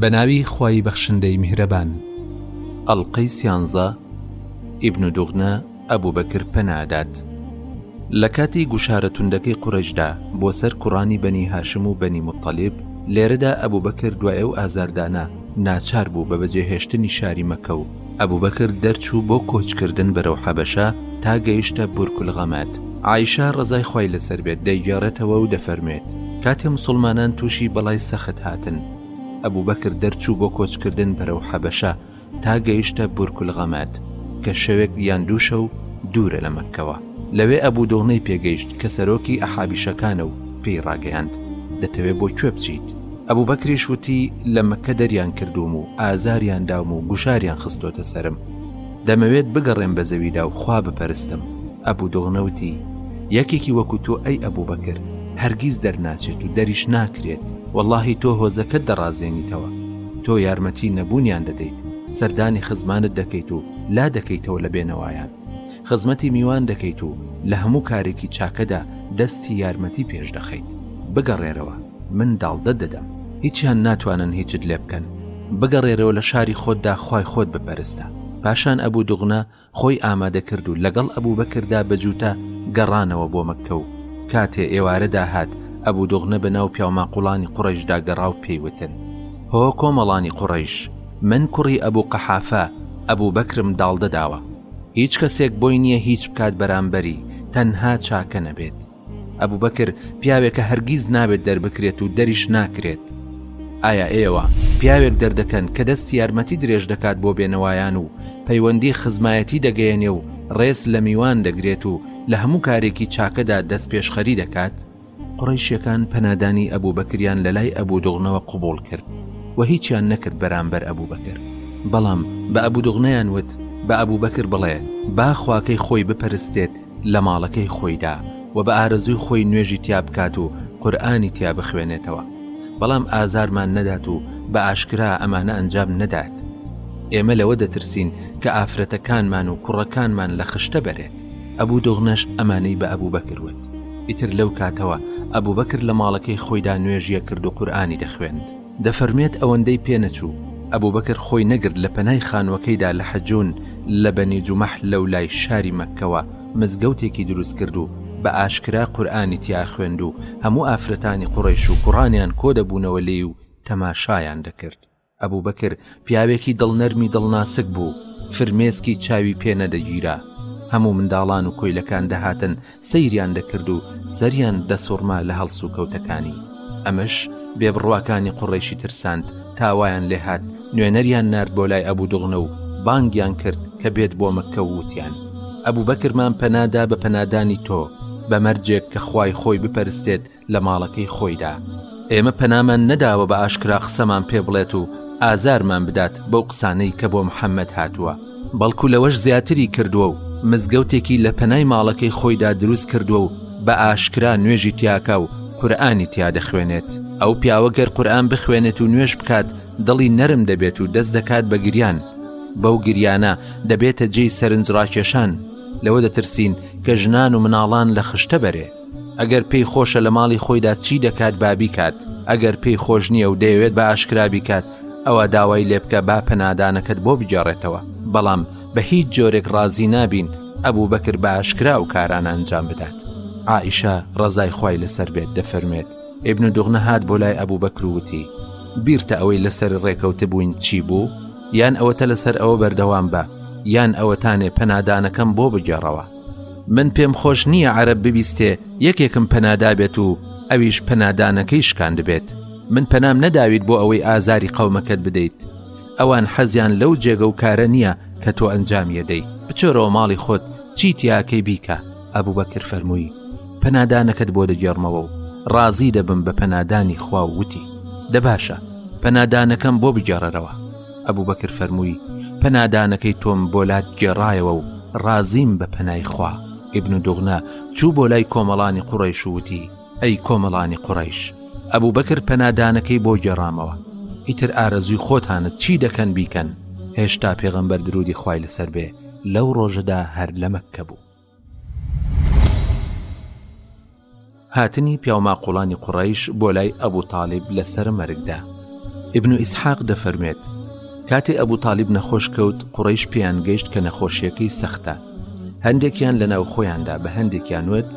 بەناوی خوای بەخشندەی میهرەبان. ئەڵقەی سیانزە، ئیبن دوغنە ئەبوبەکر پەنا ئەدات لە کاتی گوشارە توندەکەی قوڕەیشدا بۆ سەر کوڕانی بەنی هاشم و بەنی موتەڵیب، لێرەدا ئەبوبەکر دوای ئەو ئازاردانە ناچار بوو بە بەجێهێشتنی شاری مەککە و، ئەبوبەکر دەرچوو بۆ کۆچکردن بەرەو حەبەشە تا گەیشتە بورکولغەمەد، عائیشە ڕەزای خوای لەسەر بێت دەیگێڕێتەوە و دەفەرموێت، کاتێ موسڵمانان تووشی بەڵای سەخت هاتن، ئەبوبەکر دەرچوو بۆ کۆچکردن بەرەو حەبەشە تا گەیشتە بورکولغەمەد، کە شەوێک یان دوو شەو دوورە لە مەککەوە، لەوێ ئەبو دوغنەی پێگەیشت کە سەرۆکی ئەحابیشەکانە و پێی ڕاگەیاند، دەتەوێ بۆ کوێ بچیت؟ ئەبوبەکریش وتی لە مەککە دەریان کردووم و ئازاریان داوم و گوشاریان خستۆتە سەرم دەمەوێت بگەڕێم بە زەویدا و خوا بپەرستم ئەبوو دۆغنەوتی یەکێکی وەکو تۆ ئەی ئەبوو بەکر هەرگیز دەرناچێت و دەریش ناکرێت واللهی تۆ هۆزەکەت دەڕازێنیتەوە تۆ یارمەتی نەبوونیان دەدەیت سەردانی خزمانت دەکەیت و لا دەکەیتەوە لە بێنەوایان خزمەتی میوان دەکەیت و لە هەموو کارێکی چاکەدا دەستی یارمەتی پێش دەخەیت بگەڕێرەوە من داڵدە دەدەم هیچیان ناتوانن هیچت لێ بکەن بگەڕێرەوە لە شاری خۆتدا خی خۆت بپەرستە پاشان ئەبوو دوغنا خۆی ئامادە کرد و لەگەڵ ئەبوو بەکردا بەجووتە گەڕانەوە بۆ مەکە و کاتێ ئێوارەدا هات ئەبوو دوغنە بە ناو پیاوماقولانی قوڕیشدا گەڕا و پێیوتن هۆ کۆمەڵانی قوڕیش من کوڕی ئەبوو قەحافە ئەبوو بەکرم داڵدە داوە هیچ کەسێک بۆی نییە هیچ بکات بەرامبەری تەنها چاکە نەبێت ئەبوو بەکر پیاوێکە هەرگیز نابێت دەربکرێت و دەریش ناکرێت ئایا ئێوە پیاوێک دەردەکەن کە دەستی یارمەتی درێژ دەکات بۆ بێنەوایان و پەیوەندی خزمایەتی دەگەیەنێ و ڕێز لە میوان دەگرێت و لە هەموو کارێکی چاکەدا دەست پێشخەری دەکات قوڕەیشەکان پەنادانی ئەبوبەکریان لە لای ئەبودوغنەوە قبوڵ کرد و هیچیان نەکرد بەرامبەر ئەبوبەکر بەڵام بە ئەبودوغنەیان وت بە ئەبوبەکر بڵێ با خواکەی خۆی بپەرستێت لە ماڵەکەی خۆیدا و بە ئارەزووی خۆی نوێژی تیا بکات و قورئانی تیا بخوێنێتەوە بەڵام ئازارمان نەدات و بە ئاشکرا ئەمانە ئەنجام نەدات ئێمە لەوە دەترسین کە ئافرەتەکانمان و کوڕەکانمان لە خشتە بەرێت ئەبوو دوغنەش ئەمانەی بە ئەبوبەکر وت ئیتر لەو کاتەوە ئەبوبەکر لە ماڵەکەی خۆیدا نوێژیە کرد و قورئانی دەخوێند دەفەرمێت ئەوەندەی پێ نەچوو ئەبوبەکر خۆی نەگرت لە پەنای خانوەکەیدا لە حەجون لە بەنی جومەح لەو لای شاری مەککەوە مزگەوتێکی دروست کرد و بە ئاشکرا قورئانی تیا خوێند و هەموو ئافرەتانی قوڕەیش و کوڕانیان کۆ دەبوونەوە لێی و تەماشایان دەکرد ئەبوبەکر پیاوێکی دڵنەرمی دڵناسک بوو فرمێسکی چاوی پێ نەدەگیرا هەموو منداڵان و کۆیلەکان دەهاتن سەیریان دەکرد و سەریان دەسوڕما لە هەڵس و کەوتەکانی ئەمەش بێ بڕواکانی قوڕیشی ترساند تاوایان لێهات نوێنەریان نرد بۆ لای ئەبوو دوغنە و بانگیان کرد کە بێت بۆ مەکە و وتیان ئەبوو بەکرمان پەنادا بە پەنادانی تۆ بە مەرجێک کە خوای خۆی بپەرستێت لە ماڵەکەی خۆیدا. ئێمە پەنامان نەداوە بە ئاشکرا قسەمان پێ بڵێت و ئازارمان بدات بەو قسانەی کە بۆ محەممەد هاتووە، بەڵکو لەوەش زیاتری کردووە و مزگەوتێکی لە پەنای ماڵەکەی خۆیدا دروست کردووە و بە ئاشکرا نوێژی تیاکا و قورئانی تیا دەخوێنێت. ئەو پیاوە گەر قورئان بخوێنێت و نوێژ بکات دڵی نەرم دەبێت و دەست دەکات بە گریان، بەو گریانە دەبێتە جێی سەرنجڕاکێشان، لەوە دەترسین کە ژنان و مناڵان لە خشتە بەرێ. ئەگەر پێی خۆشە لە ماڵی خۆیدا چی دەکات با بیکات، ئەگەر پێی خۆش نییە و دەیەوێت بە ئاشکرا بیکات، ئەوا داوای لێ بکە با پەنادانەکەت بۆ بگێڕێتەوە، بەڵام بە هیچ جۆرێک ڕازی نابین ئەبوو بەکر بە ئاشکرا ئەو کارانە ئەنجام بدات. عائیشە، ڕەزای خوای لەسەر بێت، دەفەرموێت، ئیبن دوغنە هات بۆ لای ئەبوو بەکر و وتی، بیرتە ئەوەی لەسەر ڕێکەوتبووین چی بوو؟ یان ئەوەتە لەسەر ئەوە بەردەوام بە، یان ئەوەتانێ پەنادانەکەم بۆ بگێڕەوە. من پێم خۆش نییە عەرەب ببیستێ یەکێکم پەنادابێت و ئەویش پەنادانەکەی شکاندبێت من پەنام نەداویت بۆ ئەوەی ئازاری قەومەکەت بدەیت ئەوان حەزیان لەو جێگە و کارە نییە کە تۆ ئەنجامیە دەی بچۆرەوە ماڵی خۆت چی تیاکەی بیکە ئەبوو بە کرد فەرمووی پەنادانەکەت بۆ دەگێڕمەوە و ڕازی دەبم بە پەنادانی خوا و وتی دەباشە پەنادانەکەم بۆ بگێڕەرەوە ئەبوبەکر فەرمووی، پەنادانەکەی تۆم بۆ لات گێڕایەوە و ڕازیم بە پەنای خوا، ئیبن دوغنە چوو بۆ لای کۆمەڵانی قوڕەیش و وتی، ئەی کۆمەڵانی قوڕەیش، ئەبوبەکر پەنادانەکەی بۆ گێڕامەوە، ئیتر ئارەزووی خۆتانت چی دەکەن بیکەن، هێشتا پێغەمبەر درودی خوای لەسەر بێ لەو ڕۆژەدا هەر لە مەککە بوو. هاتنی پیاوماقوڵانی قوڕەیش بۆ لای ئەبوو تاالب لەسەر مەرگدا ئبن و ئیسحاق دەفەرمێت کاتێ ئەبوو تاالب نەخۆش کەوت قوڕیش پێیان گەیشت کە نەخۆشیەکەی سەختە هەندێکیان لە ناو خۆیاندا بە هەندێکیان وت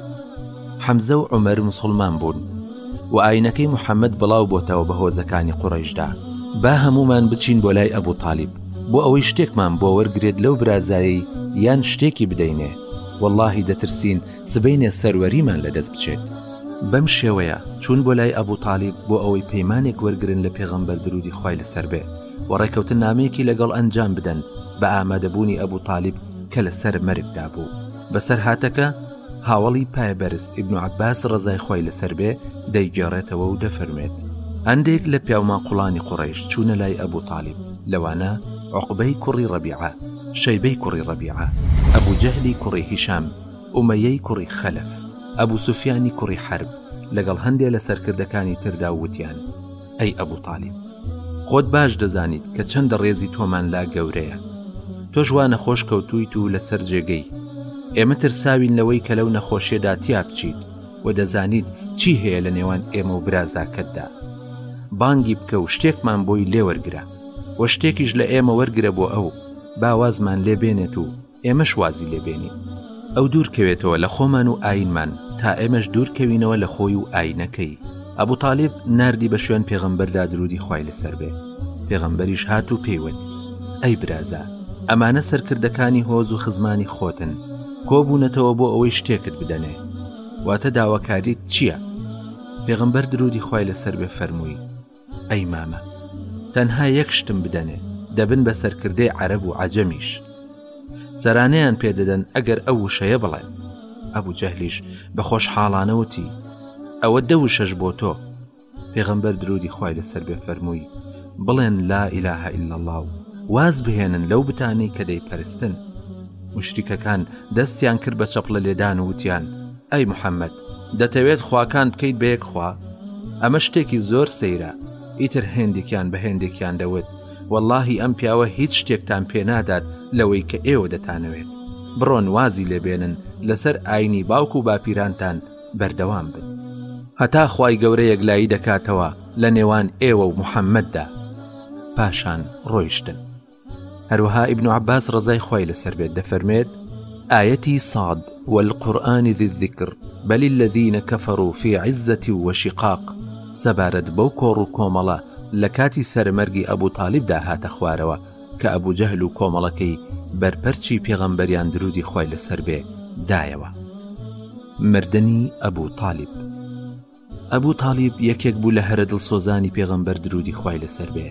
حەمزە و عومەر موسڵمان بوون و ئاینەکەی محەممەد بڵاو بۆتەوە بە هۆزەکانی قوڕیشدا با هەمومان بچین بۆ لای ئەبوو تاالب بۆ ئەوەی شتێکمان بۆ وەرگێت لەو برازایی یان شتێکی بدەینێ واللهی دەترسین سبینێ سەروەریمان لەدەست بچێت بەم شێوەیە چون بۆ لای ئەبوو تاالب بۆ ئەوەی پەیمانێک وەرگن لە پێغەمبەر درودی خی لەسەر بێ و ڕێکەوتە نامەیەکی لەگەڵ ئەنجام بدەن بە ئامادەبوونی ئەبوو تاالب کە لەسەر مەرگدا بوو بەسەر هاتەکە هاوەڵی پایەبەرز ئیبن عباس ڕزای خۆی لەسەر بێ دەیگێڕێتەوە و دەفەرمێت هەندێک لە پیاوماقلانی قوڕیش چوونە لای ئەبوو تاالب لەوانە عقبەی کوڕی ڕەبیعە شەیبەی کوڕی ڕەبیعە ئەبوو جەهلی کوڕی هیشام ئومەیەی کوڕی خەلف ئەبوو سوفیانی کوڕی حرب لەگەڵ هەندێ لە سەرکردەکانی تردا وتیان ئەی ئەبوو تاالب خۆت باش دەزانیت کە چەندە ڕێزی تۆمان لا گەورەیە تۆش وا نەخۆش کەوتویت و لەسەر جێگەی ئێمە ترساوین لەوەی کە لەو نەخۆشیەدا تیا بچیت و دەزانیت چی هەیە لە نێوان ئێمە و برازاکەتدا بانگی بکە و شتێکمان بۆی لێوەرگرە وە شتێکیش لە ئێمە وەرگرە بۆ ئەو باوازمان لێ بێنێت و ئێمەش وازی لێ بێنین ئەو دوور کەوێتەوە لە خۆمان و ئاینمان تا ئێمەش دوور کەوینەوە لە خۆی و ئاینەکەی ئەبوو تاالب نردی بە شوێن پێغەمبەردا درودی خوای لەسەر بێ پێغەمبەریش هات و پێیوت ئەی برازا ئەمانە سەرکردەکانی هۆز و خزمانی خۆتن کۆبوونەتەوە بۆ ئەوەی شتێکت بدەنێ واتە داواکاریت چییە؟ پێغمبەر درودی خی لەسەر بێ فەرمووی ئەی مامە تەنها یەک شتم بدەنێ دەبن بە سەرکردەی عەرەب و عەجەمیش سەرانەیان پێدەدەن ئەگەر ئەو وشەیە بڵێ ئەبوو جەهلیش بە خۆشحاڵانەوتی ئەوە دەوشەش بۆ تۆ پێغەمبەر درودی خی لەسەر بێ فەرمووی بڵێن لا ئیلاها إلا الله و واز بهێنن لەو بتانی کە دەیپەرستن مشتیکەکان دەستیان کرد بە چەپڵە لێدان وتیان ئەی محەممەد، دەتەوێت خواکان بکەیت بە یەک خوا؟ ئەمە شتێکی زۆر سەیرە، ئیتر هێندێکیان بە هێندێکیان دەوت، وەڵاهی ئەم پیاوە هیچ شتێکتان پێ نادات لەوەی کە ئێوە دەتانەوێت، بڕۆن وازی لێ بێنن لەسەر ئاینی باوک و باپیرانتان بەردەوام بن. هەتا خوای گەورە یەکلایی دەکاتەوە لە نێوان ئێوە و محەممەددا. پاشان ڕۆیشتن. هەروەها ئیبن عباس ڕزای خی لەسەر بێت دەفەرمێت ئاەتی ساد والقورآانی ذذکر بەلی الذيە کەفەڕ و فی عزەتی وەشیقاق سەبارەت بەو کۆڕ و کۆمەڵە لە کاتی سەرمەرگی ئەبوو تاالبدا هاتە خوارەوە کە ئەبوو جەهل و کۆمەڵەکەی بەرپەرچی پێغەمبەریان درودی خی لەسەر بێ دایەوە مردنی ئەبوو تاالب ئەبو تالیب یەکێک بوو لە هەرە دڵسۆزانی پێغەمبەر درودی خوای لەسەر بێ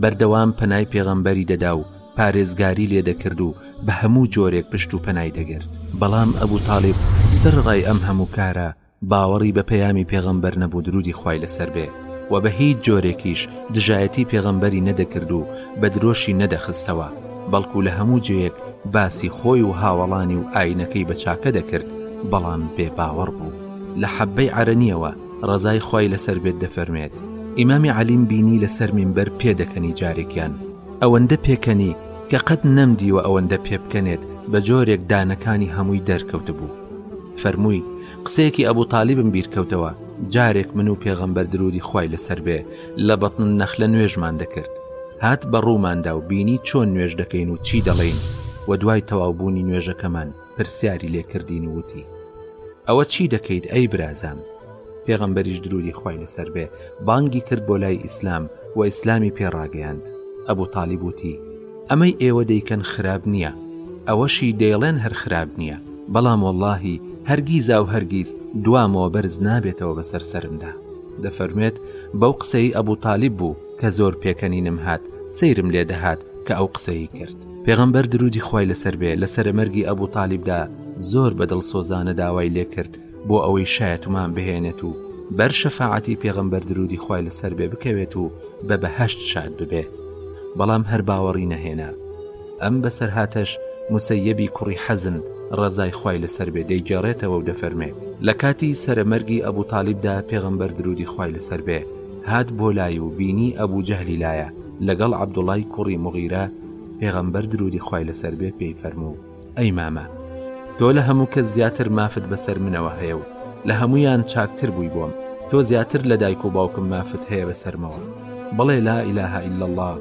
بەردەوام پەنای پێغەمبەری دەدا و پارێزگاری لێ دەکرد و بە هەموو جۆرێک پشت و پەنای دەگرت بەڵام ئەبو تالیب سەر ڕای ئەم هەموو کارە باوەڕی بە پەیامی پێغەمبەر نەبوو درودی خوای لەسەر بێ و بە هیچ جۆرێکیش دژایەتی پێغەمبەری نەدەکرد و بە درۆشی نەدەخستەوە بەڵکو لە هەموو جێیەک باسی خۆی و هاوەڵانی و ئاینەکەی بە چاکە دەکرد بەڵام بێ باوەڕ بوو. لە حەبەی عەرەنیەوە ڕەزای خوای لەسەر بێت دەفەرمێت، ئیمامی عەلیم بینی لەسەر مینبەر پێدەکەنی جارێکیان ئەوەندە پێکەنی کە قەت نەمدیوە ئەوەندە پێبکەنێت بە جۆرێک دانەکانی هەمووی دەرکەوتبوو. فەرمووی، قسەیەکی ئەبو تالیبم بیرکەوتەوە، جارێک من و پێغەمبەر درودی خوای لەسەر بێ لە بەتن نەخلە نوێژمان دەکرد. هات بەڕووماندا و بینی چۆن نوێژ دەکەین و چی دەڵێین و دوای تەواوبوونی نوێژەکەمان، پرسیاری لێ کردین و وتی ئەوە چی دەکەیت ئەی برازام پێغەمبەریش درودی خی لەسەر بێ بانگی کرد بۆ لای ئیسلام و ئیسلامی پێڕاگەیاند ئەبوو تاالب وتی ئەمەی ئێوە دەیکەن خراب نییە ئەوەشی دەیڵێن هەر خراب نییە بەڵام واللهی هەرگیزا و هەرگیز دوامەوە بەرز نابێتەوە بەسەر سرمدا دەفەرمێت بەو قسەی ئەبوو تاالب بوو کە زۆر پێکەنینم هات سەیرم لێ دەهات کە ئەو قسەی کرد پێغەمبەر درودی خوای لەسەر بێ لە سەرەمەرگی ئەبوو تاالبدا زۆر بە دڵسۆزانە داوای لێکرد بۆ ئەوەی شایەتمان بهێنێت و بەر شەفاعەتی پێغەمبەر درودی خوای لەسەر بێ بکەوێت و بە بەهشت شاد ببێ بەڵام هەر باوەڕی نەهێنا ئەم بەسەرهاتەش مسەیەبی کوڕی حەزن ڕزای خوای لەسەر بێ دەیگەڕێتەوە و دەفەرمێت لە کاتی سەرەمەرگی ئەبوو تاالبدا پێغەمبەر درودی خوای لەسەر بێ هات بۆ لای و بینی ئەبو جەهلی لایە لەگەڵ عەبدوڵای کوڕی موغیرە، پێغەمبەر درودی خوای لەسەر بێ پێی فەرموو، ئەی مامە! تۆ لە هەموو کەس زیاتر مافت بەسەر منەوە هەیە و لە هەموویان چاکتر بووی بۆم، تۆ زیاتر لە دایک و باوکم مافت هەیە بەسەرمەوە، بڵێ، لا الە الا اللە،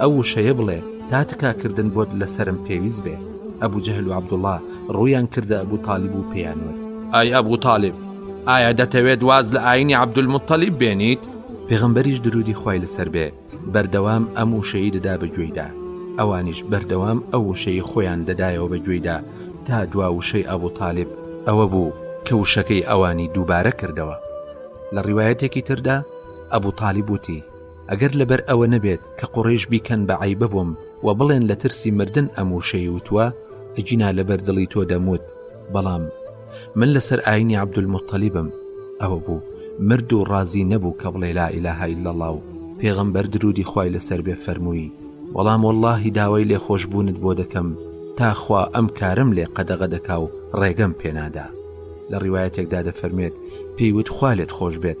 ئەو وشەیە بڵێ تا تکا کردن بۆت لەسەرم پێویست بێ، ئەبو جەهل و عەبدوڵا ڕوویان کردە ئەبو تالیب و پێیان وت، ئای ئەبو تالیب! ئایا دەتەوێت واز لە ئاینی عەبدولموتەلیب بێنیت؟ پێغەمبەریش درودی خوای لەسەر بێ بەردەوام ئەم وشەی دەدا بە گوێیدا، ئەوانیش بەردەوام ئەو وشەی خۆیان دەدایەوە بە گوێیدا تا دوا وشەی ئەبو تالیب ئەوە بوو کە وشەکەی ئەوانی دووبارە کردەوە. لە ڕیوایەتێکی تردا ئەبو تالیب وتی، ئەگەر لەبەر ئەوە نەبێت کە قوڕەیش بیکەن بە عەیبە بۆم و بڵێن لە ترسی مردن ئەم وشەی وتووە، ئەگینا لەبەر دڵی تۆ دەموت، بەڵام من لەسەر ئاینی عەبدولموتەلیبم ئەوە بوو مرد و ڕازی نەبوو کە بڵێ لا ئیلە ئیلەڵڵا و پێغەمبەر درودی خوای لەسەر بێ فەرمووی وەڵام وەڵڵاهی داوای لێخۆشبوونت بۆ دەکەم تا خوا ئەم کارەم لێ قەدەغە دەکا و ڕێگەم پێنادا لە ڕیوایەتێکدا دەفەرموێت پێیوت خوا لێت خۆش بێت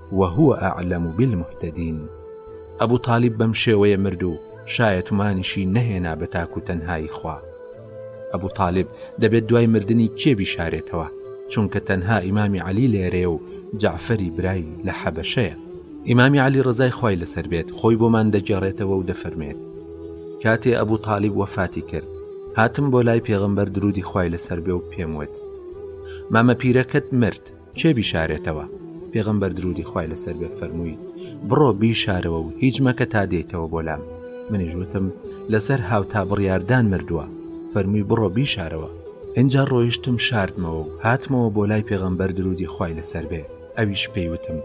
وهو اعلم بالمهتدین ابو طالب بەم شێوەیە مرد و شایەتومانیشی نەهێنا بە تاک و تەنهایی خوا ابو طالب دەبێت دوای مردنی کێ بیشارێتەوە چونکە تەنها ئیمامی علی لێرەیە و جعفەری برای لە حەبەشەیە ئیمامی علی ڕزای خی لەسەر بێت خۆی بۆمان دەگەڕێتەوە و دەفەرمێت کاتێ ئەبوو تاالب وەفاتی کرد هاتم بۆ لای پێغمبەر درودی خی لەسەر بێ و پێم وت مامە پیرەکەت مرد کێ بیشارێتەوە؟ پێغەمبەر درودی خوای لەسەر بێ فەرمووی بڕۆ بیشارەوە و هیچ مەکە تا دێیتەوە بۆ لام منیش وتم لەسەر هاوتا بڕیاردان مردووە فەرمووی بڕۆ بیشارەوە ئینجا ڕۆیشتم شاردمەوە و هاتمەوە بۆ لای پێغەمبەر درودی خوای لەسەر بێ ئەویش پێی وتم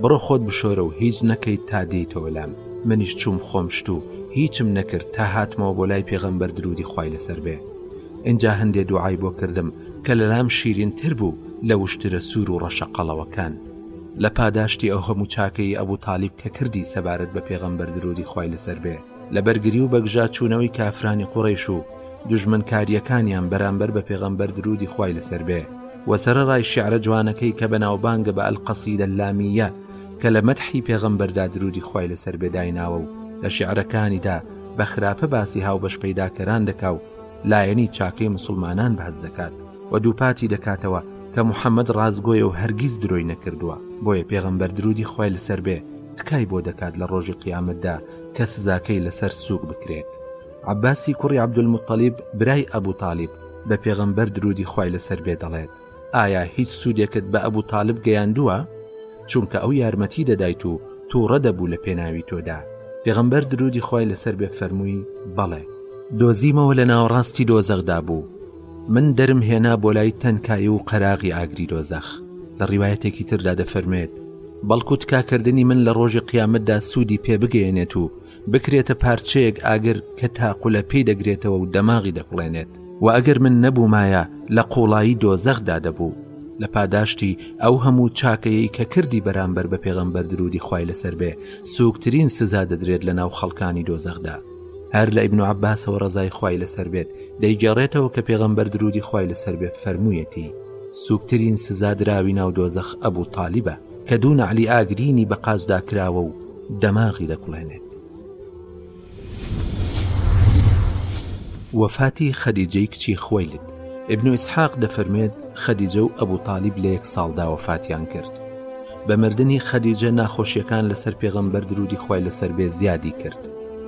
بڕۆ خۆت بشۆرە و هیچ نەکەیت تا دێیتەوە لام منیش چوم خۆم شت و هیچم نەکرد تا هاتمەوە بۆ لای پێغەمبەر درودی خوای لەسەر بێ ئینجا هەندێ دوعای بۆ کردم کە لەلام شیرین تر بوو لە وشترە سوور و ڕەشە قەڵەوەکان لە پاداشتی ئەو هەموو چاکەی ئەبوو تاالب کە کردی سەبارەت بە پێغەمبەر درودی خی لەسەر بێ لە بەرگری و بەگژا چوونەوەی کافرانی قوڕیش و دژمنکاریەکانیان بەرامبەر بە پێغەمبەر درودی خی لەسەر بێ وەسەر ڕای شعرە جوانەکەی کە بەناوبانگە بە ئەلقەسیدە لامیە کە لە مەتحی پێغەمبەردا درودی خی لەسەر بێدایناوە و لە شعرەکانیدا بە خراپە باسی هاوبەش پەیداکەران دەکا و لایەنی چاکەی مسوڵمانان باس دەکات و دووپاتی دەکاتەوە کە محەممەد ڕاستگۆیە و هەرگیز درۆی نەکردووە بۆیە پێغەمبەر درودی خۆی لەسەر بێ تکای بۆ دەکات لە ڕۆژی قیامەتدا کە سزاکەی لەسەر سووک بکرێت عباسی کوڕی عبدول متەلیب برای ئەبوو تاالب بە پێغەمبەر درودی خی لەسەر بێ دەڵێت ئایا هیچ سوودێکت بە ئەبو تالب گەیاندووە؟ چونکە ئەو یارمەتی دەدایت و توڕە دەبوو لە پێناوی تۆدا، پێغەمبەر درودی خوای لەسەر بێ فەرمووی، بەڵێ. دۆزیمەوە لە ناوەڕاستی دۆزەخدا بوو، من دەرم هێنا بۆ لای تەنکایی و قەراغی ئاگری دۆزەخ، لە ڕیوایەتێکی تردا دەفەرموێت، بەڵکو تکاکردنی من لە ڕۆژی قیامەتدا سوودی پێ بگەیەنێت و بکرێتە پارچەیەک ئاگر کە تاقولە پێی دەگرێتەوە و دەماغی دەکڵێنێت و ئەگەر من نەبوومایە لە قوڵایی دۆزەخدا دەبوو لە پاداشتی ئەو هەموو چاکەیەی کە کردی بەرامبەر بە پێغەمبەر درودی خوای لەسەر بێ سوکترین سزا دەدرێت لە ناو خەڵکانی دۆزەخدا هەر لە ئیبن عباسەوە ڕزای خوای لەسەر بێت دەیگەڕێتەوە کە پێغەمبەر درودی خوای لەسەر بێت فەرموویەتی سوکترین سزا دراوی ناو دۆزەخ ئەبوو تاالبە کە دوو نەعلی ئاگرینی بە قازدا کراوە و دەماغی دەکوڵێنێت. وەفاتی خەدیجەی کچی خوەیلد ئبن و ئیسحاق دەفەرمێت خەدیجە و ئەبوو تاالب لە یەک ساڵدا وەفاتیان کرد بە مردنی خەدیجە ناخۆشیەکان لەسەر پێغەمبەر درودی خی لەسەر بێ زیادی کرد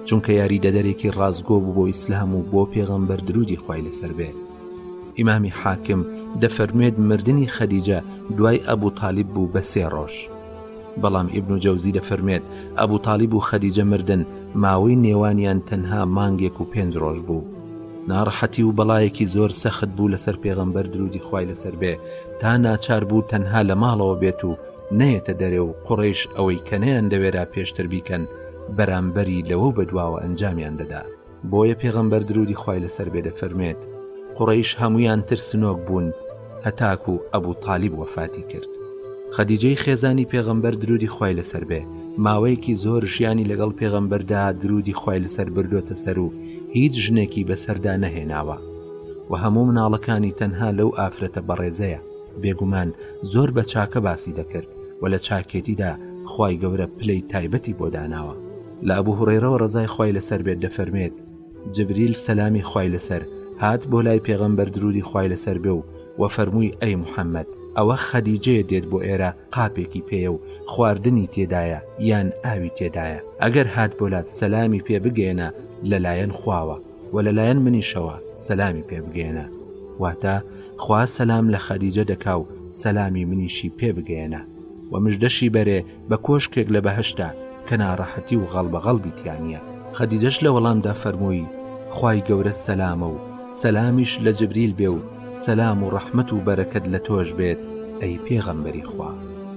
چونکە یاریدەدەرێکی ڕاستگۆ بوو بۆ ئیسلام و بۆ پێغەمبەر درودی خی لەسەر بێت ئیمامی حاکم دەفەرموێت مردنی خەدیجە دوای ئەبوو تاالب بوو بە سێ ڕۆژ بەڵام ئیبن و جەوزی دەفەرمێت ئەبوو تاالب و خەدیجە مردن ماوەی نێوانیان تەنها مانگێک و پێنج ڕۆژ بوو ناڕەحەتی و بەڵایەکی زۆر سەخت بوو لەسەر پێغەمبەر درودی خوای لەسەر بێ تا ناچار بوو تەنها لە ماڵەوە بێت و نەیەتە دەرێ و قڕیش ئەوەی کە نەیان دەوێرا پێشتر بیکەن بەرامبەری لەوە بەدواوە ئەنجامیان دەدا. بۆیە پێغەمبەر درودی خوای لەسەر بێ دەفەرموێت قوڕەیش هەمویان ترسنۆک بوون هەتاکو ئەبو تالیب وەفاتی کرد خەدیجەی خێزانی پێغەمبەر درودی خوای لەسەر بێ ماوەیەکی زۆر ژیانی لەگەڵ پێغەمبەردا درودی خوای لەسەر بردۆتە سەر و هیچ ژنێکی بەسەردا نەهێناوە و هەموو مناڵەکانی تەنها لەو ئافرەتە بەڕێزەیە بێگومان زۆر بە چاکە باسی دەکرد و لە چاکێتیدا خی گەورە پلەی تایبەتی بۆ داناوە لە ئەبو هورەیرەوە ڕەزای خوای لەسەر بێت دەفەرمێت جبریل سەلامی خوای لەسەر هات بۆ لای پێغەمبەر درودی خوای لەسەر بێ و وە فەرمووی ئەی محەممەد ئەوە خەدیجەیە دێت بۆ ئێرە قاپێکی پێیە و خواردنی تێدایە یان ئاوی تێدایە ئەگەر هات بۆلات سەلامی پێ بگەێنە لەلایەن خواوە و لەلایەن منیشەوە سەلامی پێ بگەێنە واتە خوا سەسلام لە خەدیجە دەکا و سەلامی منیشی پێ بگەێنە و مژدەشی بەرێ بە کۆشکێک لە بەهەشتە کە ناڕەحەتی و غەڵبەغەڵبی تیا نییە خەدیجەش لە وەڵامدا فەرمووی خوای گەورە سەلامە و سەلامیش لە جبریل بێ و سەلام و ڕەحمەت و بەرەکەت لە تۆش بێت ئەی پێغەمبەری خوا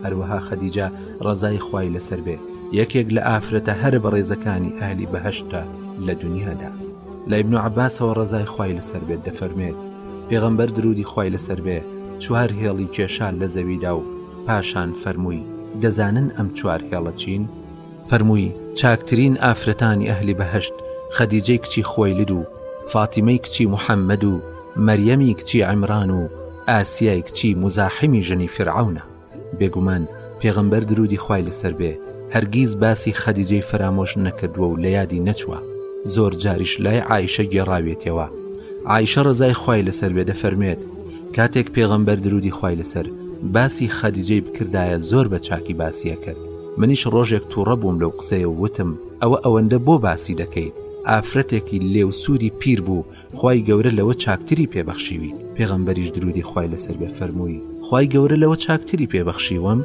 هەروەها خەدیجە ڕەزای خوای لەسەر بێ یەکێک لە ئافرەتە هەرە بەڕێزەکانی ئەهلی بەهەشتە لە دنیادا لە ئیبن عەباسەوە ڕەزای خوای لەسەر بێت دەفەرمێت پێغەمبەر درودی خوای لەسەر بێ چوار هێڵی کێشا لە زەویدا و پاشان فەرمووی، دەزانن ئەم چوار هێڵە چین؟ فەرمووی، چاکترین ئافرەتانی ئەهلی بەهەشت خەدیجەی کچی خوەیلد و فاتیمەی کچی موحەممەد و مەریەمی کچی عیمران و ئاسیای کچی موزاحیمی ژنی فیرعەونە. بێگومان پێغەمبەر دروودی خوای لەسەر بێ هەرگیز باسی خەدیجەی فەرامۆش نەکردووە و لە یادی نەچووە، زۆر جاریش لای عائیشە گێڕاویەتیەوە، عائیشە ڕەزای خوای لەسەر بێ دەفەرموێت، کاتێک پێغەمبەر درودی خوای لەسەر باسی خەدیجەی بکردایە زۆر بە چاکی باسیە کرد منیش ڕۆژێک تووڕە بووم لەو قسەیە وتم ئەوە ئەوەندە بۆ باسی دەکەیت ئافرەتێکی لێو سووری پیر بوو خی گەورە لەوە چاکتری پێبەخشیوی پێغەمبەریش درودی خی لەسەر بێ فەرمووی خی گەورە لەوە چاکتری پێبەخشیوەم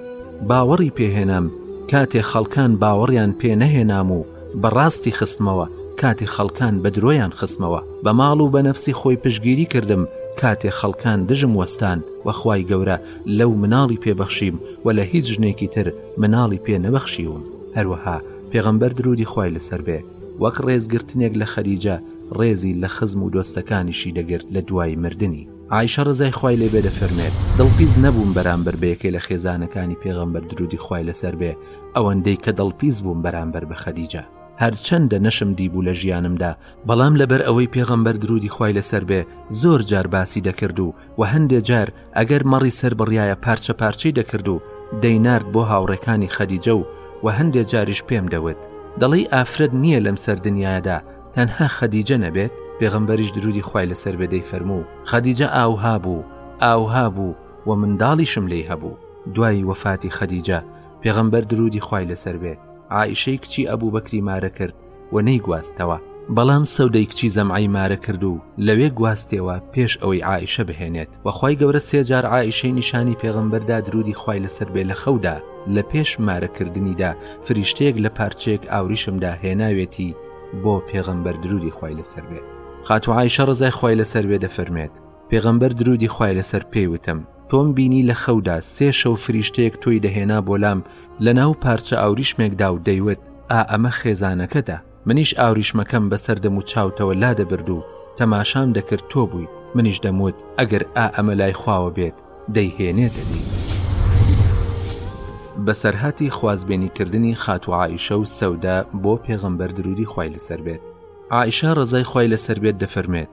باوەڕی پێهێنام کاتێ خەڵکان باوەڕیان پێ نەهێنام و بەڕاستی خستمەوە کاتێ خەڵکان بە درۆیان خستمەوە بە ماڵ و بە نەفسی خۆی پشگیری کردم کاتێ خەڵکان دژم وەستان وەخوای گەورە لەو مناڵی پێبەخشیم و لە هیچ ژنێکی تر مناڵی پێ نەبەخشیوم هەروەها پێغەمبەر درودی خوای لەسەر بێ وەک ڕێزگرتنێک لە خەدیجە ڕێزی لە خزم و دۆستەکانیشی دەگرت لە دوای مردنی. عایشە ڕەزای خوای لێبێ دەفەرمێت، دڵپیس نەبووم بەرامبەر بە یەکێ لە خێزانەکانی پێغەمبەر درودی خوای لەسەر بێ ئەوەندەی کە دڵپیس بووم بەرامبەر بە خەدیجە هەرچەندە نەشم دیبوو لە ژیانمدا بەڵام لەبەر ئەوەی پێغەمبەر درودی خی لەسەر بێ زۆر جار باسی دەکرد و و هەندێ جار ئەگەر مەڕی سەر بڕایە پارچە پارچەی دەکرد و دەینارد بۆ هاوڕێکانی خەدیجە و و هەندێ جاریش پێم دەوت دەڵی ئافرەت نییە لەم سەر دنیادا تەنها خەدیجە نەبێت پێغەمبەریش درودی خی لەسەر بێدەی فەرموو خەدیجە ئاوها بوو ئاوها بوو و منداڵیشم لی هەبوو دوایی وەفاتی خەدیجە پێغەمبەر درودی خوای لەسەر بێ عیشەی کچی ئەبوو بەکری مارە کرد و نەیگواستەوە بەڵام سەودەی کچی زەمعی مارە کرد و لەوێ گواستەوە پێش ئەوەی عیشە بهێنێت وەخوای گەورە سێجار عیشەی نیشانی پێغەمبەردا درودی خوای لەسەر بێ لە خەودا لە پێش مارەکردنیدا فریشتەیەک لە پارچەیەک ئاوریشمدا هێناوێتی بۆ پێغەمبەر درودی خوای لەسەر بێ خاتوعاایشە ڕزای خوای لەسەر بێ دەفەرمێت پێغەمبەر درودی خوای لەسەر پێیوتم تۆم بینی لە خەودا سێ شەو فریشتەیەک تۆی دەهێنا بۆ لام لە ناو پارچە ئاوریشمێکدا و دەیوت ئا ئەمە خێزانەکەدا منیش ئاوریشمەکەم بەسەر دەم و چاوتەوە لا دەبرد و تەماشام دەکرد تۆ بوویت منیش دەموت ئەگەر ئا ئەمە لای خواوە بێت دەیهێنێتە دی بەسەرهاتی خوازبێنیکردنی خاتوعاایشە و سەودا بۆ پێغەمبەر درودی خی لەسەر بێت ئایشە ڕزای خی لەسەر بێت دەفەرمێت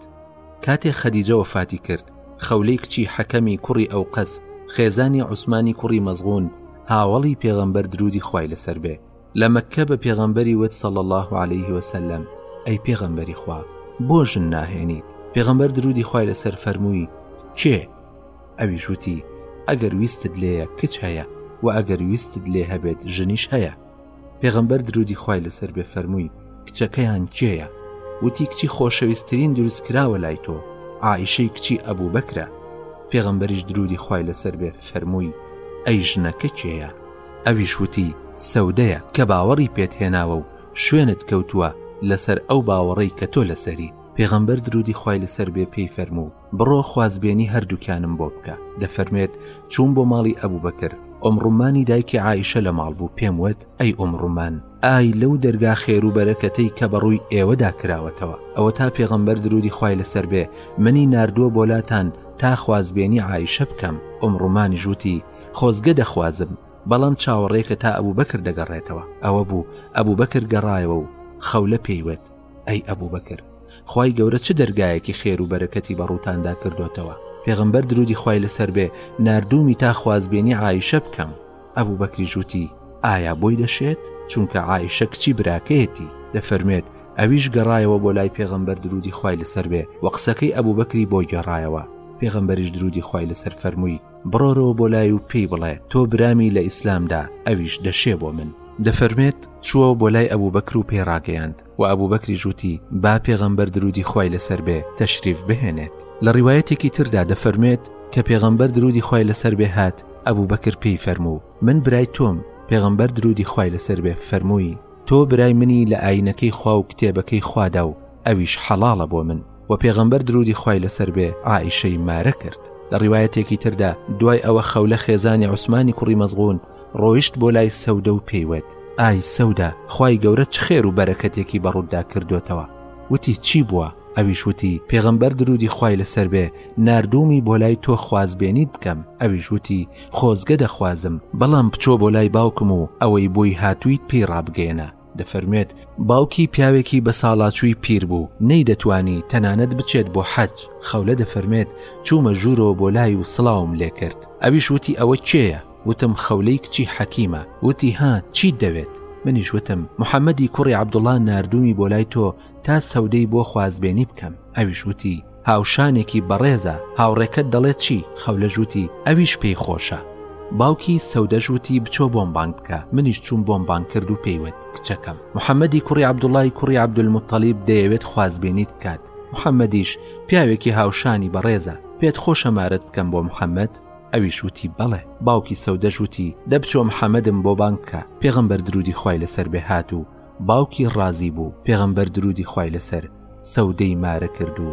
کاتێ خەدیجە وەفاتی کرد خەولەی کچی حەکەمی کوڕی ئەو قەس خێزانی عوسمانی کوڕی مەزغون هاوەڵی پێغەمبەر درودی خوای لەسەر بێ لە مەککە بە پێغەمبەری وت سەڵ الله عليه وسلم ئەی پێغەمبەری خوا بۆ ژن ناهێنیت پێغەمبەر درودی خوای لەسەر فەرمووی کێ ئەوی ژووتی ئەگەر ویستت لێیە کچ هەیە و ئەگەر ویستت لێ هەبێت ژنیش هەیە پێغەمبەر درودی خوای لەسەر بێ فەرمووی کچەکەیان کێیە وتی کچی خۆشەویستترین دروست کراوە لای تۆ ئایشەی کچی ئەبوو بەکرە پێغەمبەریش درودی خوای لەسەر بێ فەرمووی ئەی ژنەکە کێیە ئەویش وتی سەودەیە کە باوەڕی پێت هێناوە و شوێنت کەوتووە لەسەر ئەو باوەڕەی کە تۆ لەسەری پێغەمبەر درودی خوای لەسەر بێ پێی فەرموو بڕۆ خوازبێنی هەردووکیانم بۆ بکە دەفەرمێت چوون بۆ ماڵی ئەبوبەکر ئۆم ڕوومانی دایکی عیشە لە ماڵ بوو پێم وت ئەی ئۆم ڕوومان ئای لەو دەرگا خێر و بەرەکەتەی کە بەڕووی ئێوەدا کراوەتەوە ئەوە تا پێغەمبەر درودی خی لەسەر بێ منی نردووە بۆلاتان تا خوازبێنی عیشە بکەم ئۆم ڕوومانی ژووتی خۆزگە دەخوازم بەڵام چاوەڕێکە تا ئەبوو بەکر دەگەڕێتەوە ئەوە بوو ئەبوو بەکر گەڕایەوە و خەولە پێیوت ئەی ئەبوو بەکر خی گەورە چ دەرگایەکی خێر و بەرەکەتی بە ڕووتاندا کردوتەوە پێغمبەر درودی خی لەسەر بێ نردومی تا خوازبێنی ئایشە بکەم ئەبوو بەکری ژووتی ئایا بۆی دەشێت چونکە ئایشە کچی براکەیەتی دەفەرمێت ئەویش گەڕایەوە بۆ لای پێغمبەر درودی خی لەسەر بێ و قسەکەی ئەبوو بەکری بۆ گەڕایەوە پێغمبەریش درودی خی لەسەر فەرمووی بڕۆرەوە بۆ لای و پێی بڵێ تۆ برامی لە ئیسلامدا ئەویش دەشێ بۆ من دەفەرمێت چووە بۆ لای ئەبوو بەکر و پێڕاگەیاند و ئەبوو بەکری ژووتی با پێغەمبەر درودی خوای لەسەر بێ تەشریف بهێنێت لە ڕیواەتێکی تردا دەفەرمێت کە پێغەمبەر درودی خوای لەسەر بێ هات ئەبوو بەکر پێی فەرموو من برای تۆم پێغەمبەر درودی خوای لەسەر بێ فەرمووی تۆ برای منی لە ئاینەکەی خوا و کتێبەکەی خوادا و ئەویش حەڵاڵە بۆ من و پێغەمبەر درودی خوای لەسەر بێ عائیشەی مارە کرد لە ڕیواەتێکی تردا دوای ئەوە خەولە خێزانی عوسمانی کوڕی مەزغون ڕۆیشت بۆ لای سەودە و پێیوت ئای سەودا خی گەورە چ خێر و بەرەکەتێکی بەڕوودا کردوێتەوە وتی چی بووە ئەویش وتی پێغەمبەر درودی خی لەسەر بێ نردومی بۆ لای تۆ خوازبێنیت بکەم ئەویش وتی خۆزگە دەخوازم بەڵام بچۆ بۆ لای باوکم و ئەوەی بۆی هاتوویت پێی ڕابگەێنە دەفەرموێت باوکی پیاوێکی بە ساڵاچووی پیر بوو نەیدەتوانی تەنانەت بچێت بۆ حەج خەولە دەفەرمێت چوومە ژوورەوە بۆ لای و سڵاوم لێ کرد ئەویش وتی ئەوە کێیە وتم خەولەی کچی حەکیمە وتی ها چیت دەوێت منیش وتم محەممەدی کوڕی عەبدوڵا نردومی بۆ لای تۆ تا سەودەی بۆ خوازبێنی بکەم ئەویش وتی هاوشانێکی بەڕێزە هاوڕێکەت دەڵێت چی خەولە ژووتی ئەویش پێی خۆشە باوکی سەودەژوتی بچۆ بۆم بانگ بکە منیش چوون بۆم بانگ کرد و پێیوت کچەکەم محەممەدی کوڕی عبدوڵای کوڕی عبدولمتەلیب دەیەوێت خوازبێنیت بکات محەممەدیش پیاوێکی هاوشانی بەڕێزە پێت خۆشەمارت بکەم بۆ محەممەد ئەویش وتی بەڵێ باوکی سەودەژوتی دەبچۆم حەمەدم بۆ بانکە پێغم بەردرودی خی لەسەر بێهات و باوکی ڕازی بوو پێغەمبەر درودی خوای لەسەر سەودەی مارە کرد و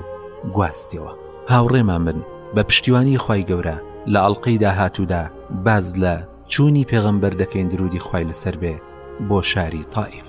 گواستیەوە هاوڕێمان بن بە پشتیوانی خوای گەورە لە ئەڵلقەی داهاتوودا باز لە چوونی پێغەمبەر دەکەین درودی خوای لەسەر بێ بۆ شاری تائیف.